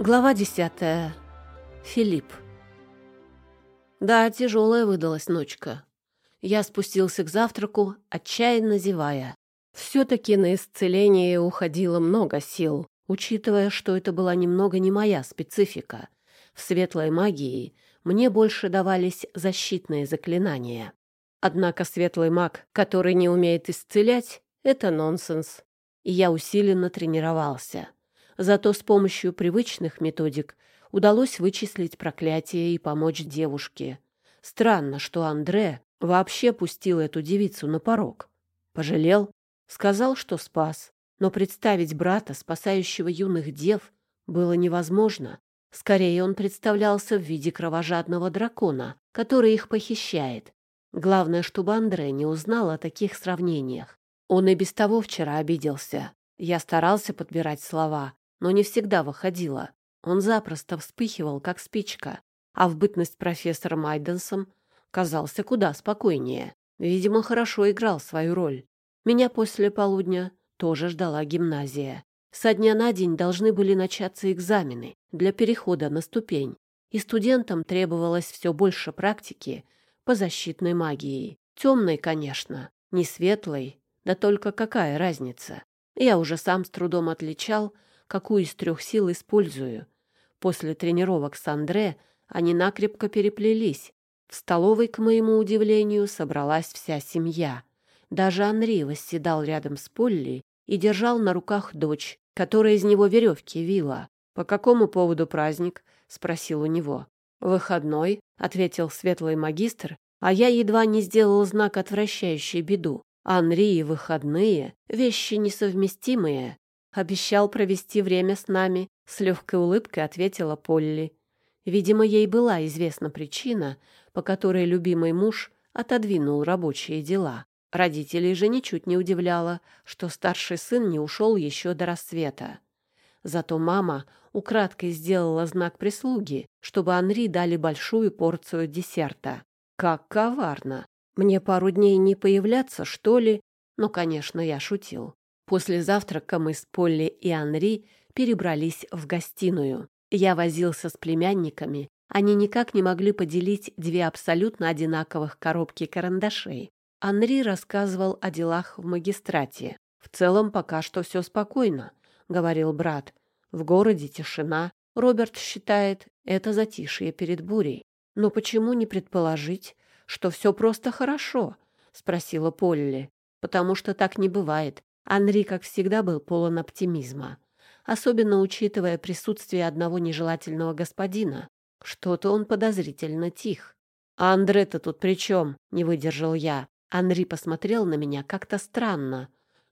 Глава десятая. Филипп. Да, тяжелая выдалась ночка. Я спустился к завтраку, отчаянно зевая. Все-таки на исцеление уходило много сил, учитывая, что это была немного не моя специфика. В светлой магии мне больше давались защитные заклинания. Однако светлый маг, который не умеет исцелять, — это нонсенс. И я усиленно тренировался. Зато с помощью привычных методик удалось вычислить проклятие и помочь девушке. Странно, что Андре вообще пустил эту девицу на порог. Пожалел, сказал, что спас, но представить брата, спасающего юных дев, было невозможно. Скорее, он представлялся в виде кровожадного дракона, который их похищает. Главное, чтобы Андре не узнал о таких сравнениях. Он и без того вчера обиделся. Я старался подбирать слова, но не всегда выходило. Он запросто вспыхивал, как спичка, а в бытность профессором Айденсом казался куда спокойнее. Видимо, хорошо играл свою роль. Меня после полудня тоже ждала гимназия. Со дня на день должны были начаться экзамены для перехода на ступень, и студентам требовалось все больше практики по защитной магии. Темной, конечно, не светлой, да только какая разница. Я уже сам с трудом отличал, какую из трех сил использую. После тренировок с Андре они накрепко переплелись. В столовой, к моему удивлению, собралась вся семья. Даже Анри восседал рядом с Полли и держал на руках дочь, которая из него веревки вила. «По какому поводу праздник?» — спросил у него. «Выходной», — ответил светлый магистр, а я едва не сделал знак, отвращающий беду. Анри и выходные — вещи несовместимые. Обещал провести время с нами, с легкой улыбкой ответила Полли. Видимо, ей была известна причина, по которой любимый муж отодвинул рабочие дела. Родителей же ничуть не удивляло, что старший сын не ушел еще до рассвета. Зато мама украдкой сделала знак прислуги, чтобы Анри дали большую порцию десерта. Как коварно! Мне пару дней не появляться, что ли? Ну, конечно, я шутил. После завтрака мы с Полли и Анри перебрались в гостиную. Я возился с племянниками. Они никак не могли поделить две абсолютно одинаковых коробки карандашей. Анри рассказывал о делах в магистрате. «В целом пока что все спокойно», — говорил брат. «В городе тишина. Роберт считает это затишье перед бурей. Но почему не предположить, что все просто хорошо?» — спросила Полли. «Потому что так не бывает. Анри, как всегда, был полон оптимизма, особенно учитывая присутствие одного нежелательного господина. Что-то он подозрительно тих. «А Андре-то тут при чем?» — не выдержал я. Анри посмотрел на меня как-то странно,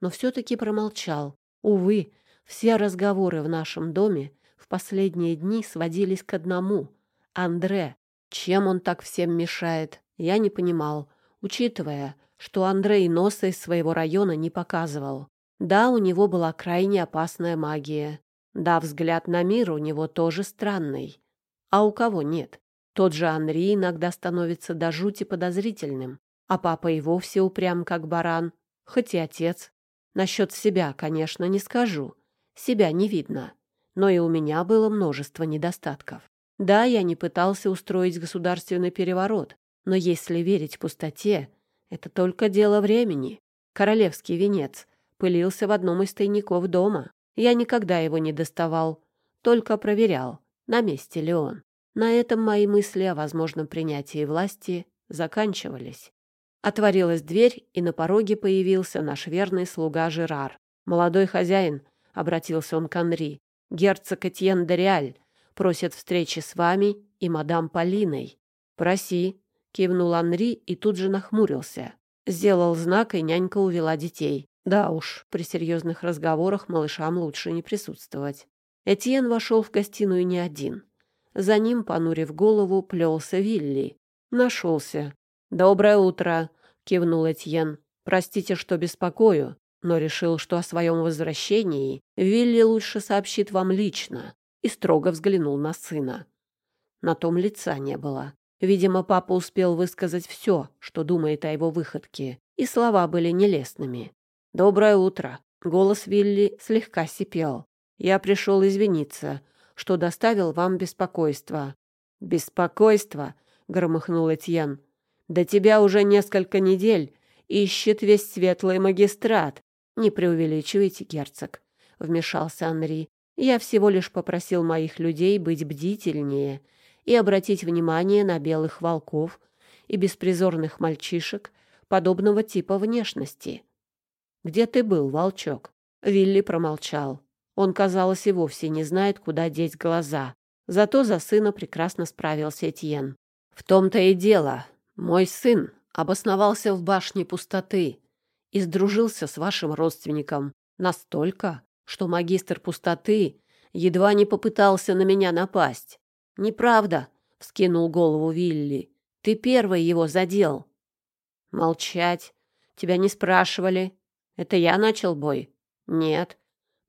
но все-таки промолчал. Увы, все разговоры в нашем доме в последние дни сводились к одному — Андре. Чем он так всем мешает, я не понимал, учитывая, что Андрей носа из своего района не показывал. Да, у него была крайне опасная магия. Да, взгляд на мир у него тоже странный. А у кого нет? Тот же Анри иногда становится до жути подозрительным, а папа и вовсе упрям, как баран, хоть и отец. Насчет себя, конечно, не скажу. Себя не видно. Но и у меня было множество недостатков. Да, я не пытался устроить государственный переворот, но если верить пустоте, это только дело времени. Королевский венец пылился в одном из тайников дома. Я никогда его не доставал, только проверял, на месте ли он. На этом мои мысли о возможном принятии власти заканчивались. Отворилась дверь, и на пороге появился наш верный слуга Жерар. «Молодой хозяин», — обратился он к Анри, — «герцог Этьен де Реаль просит встречи с вами и мадам Полиной». «Проси», Кивнул Анри и тут же нахмурился. Сделал знак, и нянька увела детей. Да уж, при серьезных разговорах малышам лучше не присутствовать. Этьен вошел в гостиную не один. За ним, понурив голову, плелся Вилли. Нашелся. «Доброе утро!» — кивнул Этьен. «Простите, что беспокою, но решил, что о своем возвращении Вилли лучше сообщит вам лично» и строго взглянул на сына. На том лица не было. Видимо, папа успел высказать все, что думает о его выходке, и слова были нелестными. «Доброе утро!» Голос Вилли слегка сипел. «Я пришел извиниться. что доставил вам беспокойство». «Беспокойство?» — громыхнул Этьен. «Да тебя уже несколько недель ищет весь светлый магистрат». «Не преувеличивайте, герцог», — вмешался Анри. «Я всего лишь попросил моих людей быть бдительнее и обратить внимание на белых волков и беспризорных мальчишек подобного типа внешности». «Где ты был, волчок?» Вилли промолчал. Он, казалось, и вовсе не знает, куда деть глаза. Зато за сына прекрасно справился Этьен. «В том-то и дело. Мой сын обосновался в башне пустоты и сдружился с вашим родственником настолько, что магистр пустоты едва не попытался на меня напасть. «Неправда», — вскинул голову Вилли. «Ты первый его задел». «Молчать. Тебя не спрашивали. Это я начал бой?» «Нет.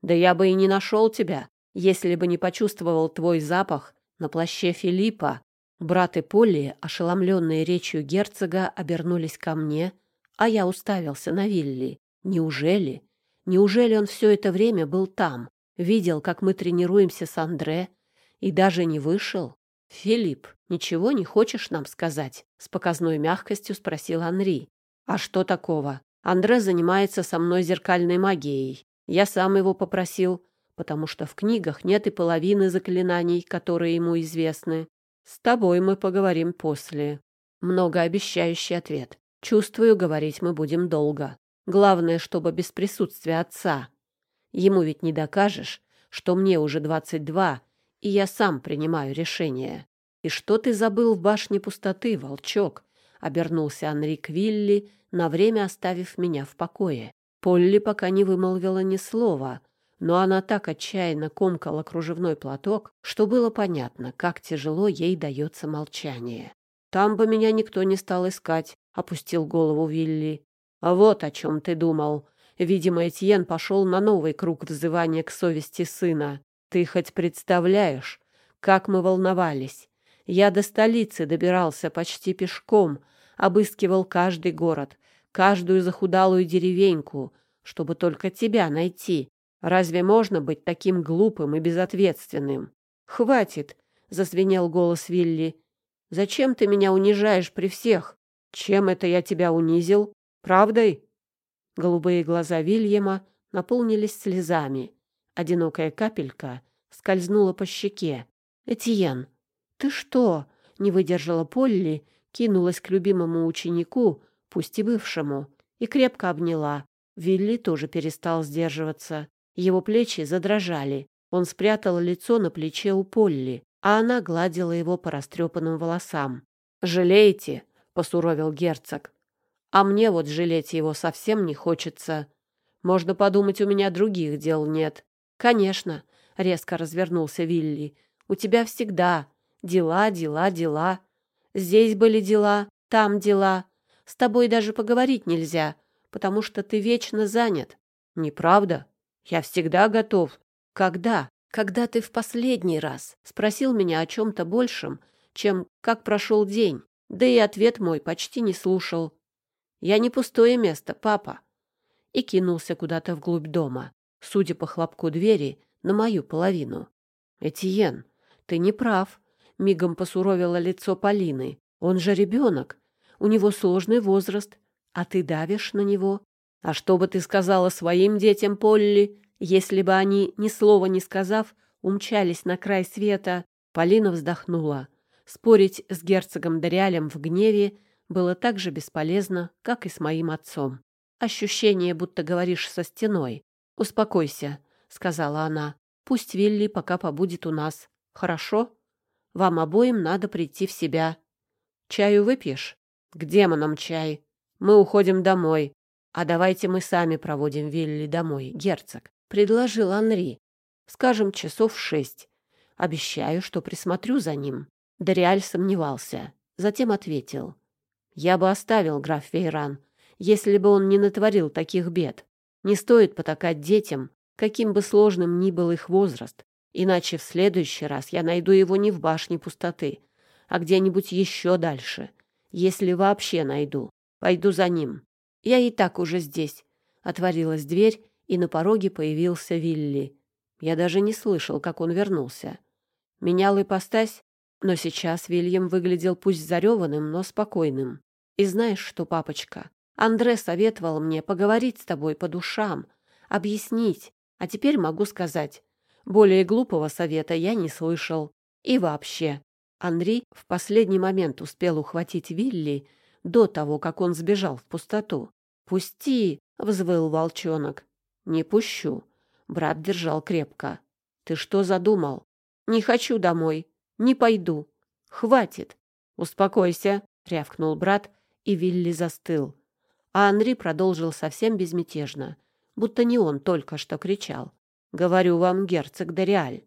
Да я бы и не нашел тебя, если бы не почувствовал твой запах на плаще Филиппа. Брат и Полли, ошеломленные речью герцога, обернулись ко мне, а я уставился на Вилли. Неужели? Неужели он все это время был там, видел, как мы тренируемся с Андре, и даже не вышел? «Филипп, ничего не хочешь нам сказать?» — с показной мягкостью спросил Анри. «А что такого? Андре занимается со мной зеркальной магией. Я сам его попросил, потому что в книгах нет и половины заклинаний, которые ему известны. С тобой мы поговорим после. Многообещающий ответ. Чувствую, говорить мы будем долго. Главное, чтобы без присутствия отца. Ему ведь не докажешь, что мне уже двадцать два, и я сам принимаю решение. И что ты забыл в башне пустоты, волчок? Обернулся Анри Квилли, на время оставив меня в покое. Полли пока не вымолвила ни слова, но она так отчаянно комкала кружевной платок, что было понятно, как тяжело ей дается молчание. «Там бы меня никто не стал искать», — опустил голову Вилли. «А вот о чем ты думал». Видимо, Этьен пошел на новый круг взывания к совести сына. «Ты хоть представляешь, как мы волновались? Я до столицы добирался почти пешком, обыскивал каждый город, каждую захудалую деревеньку, чтобы только тебя найти. Разве можно быть таким глупым и безответственным? Хватит, зазвенел голос Вилли. Зачем ты меня унижаешь при всех? Чем это я тебя унизил? Правдой? Голубые глаза Вильяма наполнились слезами. Одинокая капелька скользнула по щеке. Этьен, ты что? не выдержала Полли, кинулась к любимому ученику, пусть и бывшему, и крепко обняла. Вилли тоже перестал сдерживаться. Его плечи задрожали. Он спрятал лицо на плече у Полли, а она гладила его по растрепанным волосам. «Жалеете?» — посуровил герцог. «А мне вот жалеть его совсем не хочется. Можно подумать, у меня других дел нет». «Конечно», — резко развернулся Вилли. «У тебя всегда дела, дела, дела. Здесь были дела, там дела. С тобой даже поговорить нельзя, потому что ты вечно занят. Неправда? Я всегда готов. Когда? Когда ты в последний раз спросил меня о чем-то большем, чем как прошел день, да и ответ мой почти не слушал. Я не пустое место, папа. И кинулся куда-то вглубь дома, судя по хлопку двери, на мою половину. Этьен, ты не прав. Мигом посуровило лицо Полины. Он же ребенок. У него сложный возраст, а ты давишь на него. А что бы ты сказала своим детям, Полли, если бы они, ни слова не сказав, умчались на край света? Полина вздохнула. Спорить с герцогом Дориалем в гневе было так же бесполезно, как и с моим отцом. Ощущение, будто говоришь со стеной. «Успокойся», — сказала она. «Пусть Вилли пока побудет у нас. Хорошо? Вам обоим надо прийти в себя. Чаю выпьешь?» К демонам чай. Мы уходим домой. А давайте мы сами проводим Вилли домой, герцог, предложил Анри. Скажем, часов шесть. Обещаю, что присмотрю за ним. Дориаль сомневался, затем ответил: "Я бы оставил граф Вейран, если бы он не натворил таких бед. Не стоит потакать детям, каким бы сложным ни был их возраст, иначе в следующий раз я найду его не в башне пустоты, а где-нибудь еще дальше, если вообще найду. Пойду за ним. Я и так уже здесь. Отворилась дверь, и на пороге появился Вилли. Я даже не слышал, как он вернулся. Менял ипостась, но сейчас Вильям выглядел пусть зареванным, но спокойным. И знаешь что, папочка, Андре советовал мне поговорить с тобой по душам, объяснить, а теперь могу сказать, более глупого совета я не слышал. И вообще, Андрей в последний момент успел ухватить Вилли до того, как он сбежал в пустоту. «Пусти!» — взвыл волчонок. «Не пущу!» — брат держал крепко. «Ты что задумал?» «Не хочу домой. Не пойду. Хватит!» «Успокойся!» — рявкнул брат, и Вилли застыл. А Анри продолжил совсем безмятежно, будто не он только что кричал. «Говорю вам, герцог Дориаль,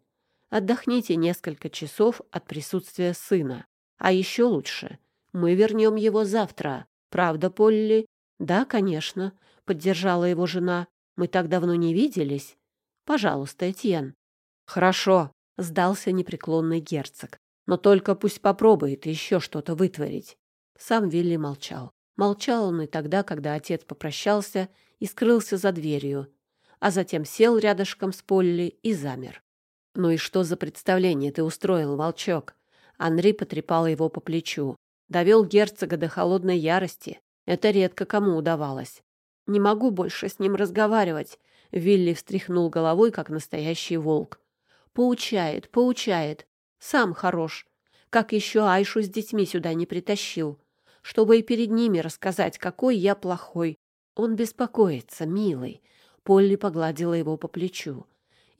отдохните несколько часов от присутствия сына. А еще лучше, мы вернем его завтра. Правда, Полли?» «Да, конечно», — поддержала его жена. «Мы так давно не виделись. Пожалуйста, Этьен». «Хорошо», — сдался непреклонный герцог. «Но только пусть попробует еще что-то вытворить». Сам Вилли молчал. Молчал он и тогда, когда отец попрощался и скрылся за дверью, а затем сел рядышком с Полли и замер. «Ну и что за представление ты устроил, волчок?» Анри потрепал его по плечу. Довел герцога до холодной ярости. Это редко кому удавалось. «Не могу больше с ним разговаривать», — Вилли встряхнул головой, как настоящий волк. «Поучает, поучает. Сам хорош. Как еще Айшу с детьми сюда не притащил чтобы и перед ними рассказать, какой я плохой. Он беспокоится, милый. Полли погладила его по плечу.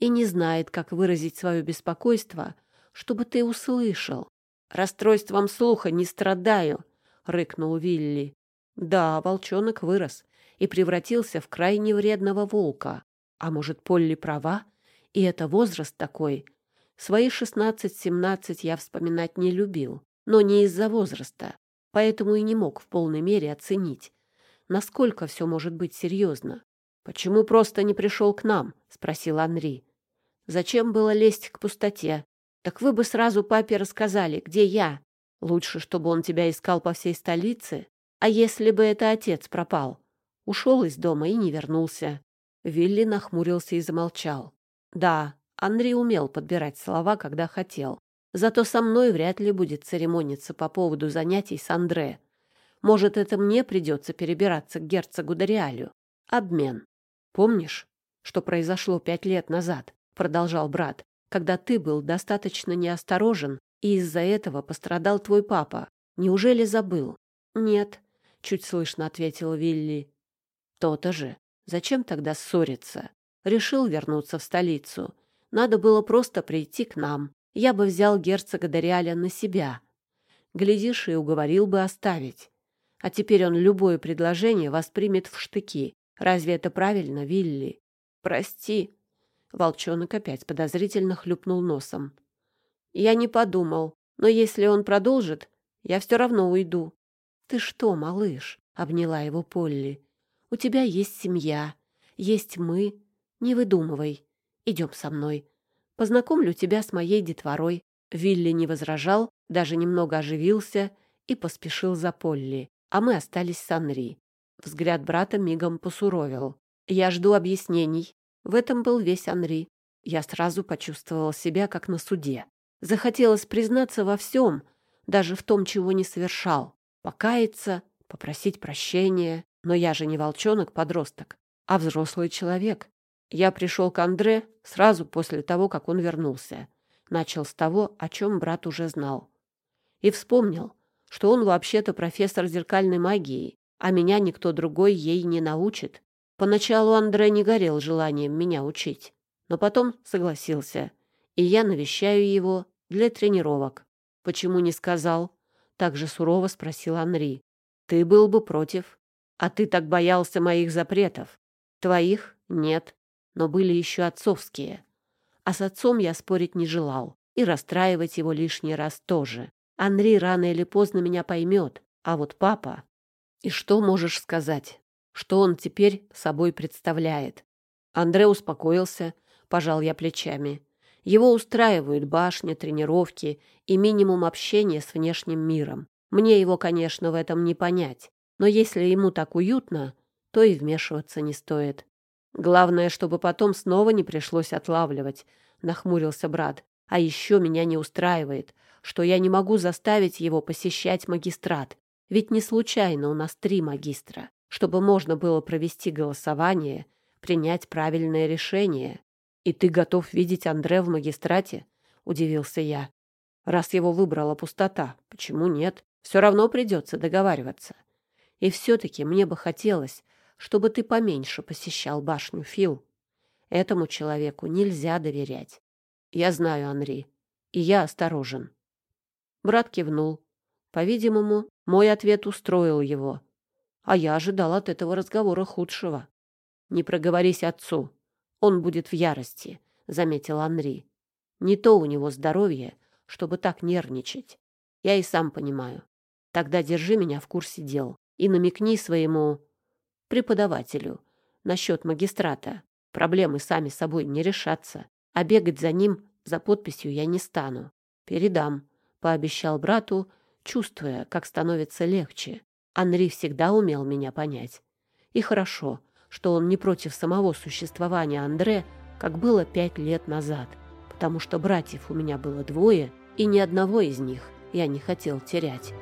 И не знает, как выразить свое беспокойство, чтобы ты услышал. Расстройством слуха не страдаю, рыкнул Вилли. Да, волчонок вырос и превратился в крайне вредного волка. А может, Полли права? И это возраст такой. Свои шестнадцать-семнадцать я вспоминать не любил, но не из-за возраста поэтому и не мог в полной мере оценить, насколько все может быть серьезно. «Почему просто не пришел к нам?» — спросил Анри. «Зачем было лезть к пустоте? Так вы бы сразу папе рассказали, где я. Лучше, чтобы он тебя искал по всей столице. А если бы это отец пропал? Ушел из дома и не вернулся». Вилли нахмурился и замолчал. Да, Анри умел подбирать слова, когда хотел. Зато со мной вряд ли будет церемониться по поводу занятий с Андре. Может, это мне придется перебираться к герцогу Дориалю. Обмен. Помнишь, что произошло пять лет назад, продолжал брат, когда ты был достаточно неосторожен, и из-за этого пострадал твой папа. Неужели забыл? Нет, чуть слышно ответил Вилли. То-то же. Зачем тогда ссориться? Решил вернуться в столицу. Надо было просто прийти к нам я бы взял герцога Дориаля на себя. Глядишь, и уговорил бы оставить. А теперь он любое предложение воспримет в штыки. Разве это правильно, Вилли? Прости. Волчонок опять подозрительно хлюпнул носом. Я не подумал, но если он продолжит, я все равно уйду. Ты что, малыш? Обняла его Полли. У тебя есть семья, есть мы. Не выдумывай. Идем со мной. Познакомлю тебя с моей детворой». Вилли не возражал, даже немного оживился и поспешил за Полли, а мы остались с Анри. Взгляд брата мигом посуровил. «Я жду объяснений». В этом был весь Анри. Я сразу почувствовал себя как на суде. Захотелось признаться во всем, даже в том, чего не совершал. Покаяться, попросить прощения. Но я же не волчонок-подросток, а взрослый человек. Я пришел к Андре сразу после того, как он вернулся. Начал с того, о чем брат уже знал. И вспомнил, что он вообще-то профессор зеркальной магии, а меня никто другой ей не научит. Поначалу Андре не горел желанием меня учить, но потом согласился, и я навещаю его для тренировок. «Почему не сказал?» — так же сурово спросил Анри. «Ты был бы против. А ты так боялся моих запретов. Твоих нет но были еще отцовские. А с отцом я спорить не желал, и расстраивать его лишний раз тоже. Андрей рано или поздно меня поймет, а вот папа... И что можешь сказать? Что он теперь собой представляет? Андрей успокоился, пожал я плечами. Его устраивают башня, тренировки и минимум общения с внешним миром. Мне его, конечно, в этом не понять, но если ему так уютно, то и вмешиваться не стоит. Главное, чтобы потом снова не пришлось отлавливать, нахмурился брат. А еще меня не устраивает, что я не могу заставить его посещать магистрат. Ведь не случайно у нас три магистра, чтобы можно было провести голосование, принять правильное решение. И ты готов видеть Андре в магистрате? Удивился я. Раз его выбрала пустота, почему нет? Все равно придется договариваться. И все-таки мне бы хотелось, чтобы ты поменьше посещал башню Фил. Этому человеку нельзя доверять. Я знаю, Анри, и я осторожен. Брат кивнул. По-видимому, мой ответ устроил его. А я ожидал от этого разговора худшего. Не проговорись отцу. Он будет в ярости, — заметил Анри. Не то у него здоровье, чтобы так нервничать. Я и сам понимаю. Тогда держи меня в курсе дел и намекни своему преподавателю насчет магистрата. Проблемы сами собой не решатся, а бегать за ним за подписью я не стану. Передам, пообещал брату, чувствуя, как становится легче. Анри всегда умел меня понять. И хорошо, что он не против самого существования Андре, как было пять лет назад, потому что братьев у меня было двое, и ни одного из них я не хотел терять.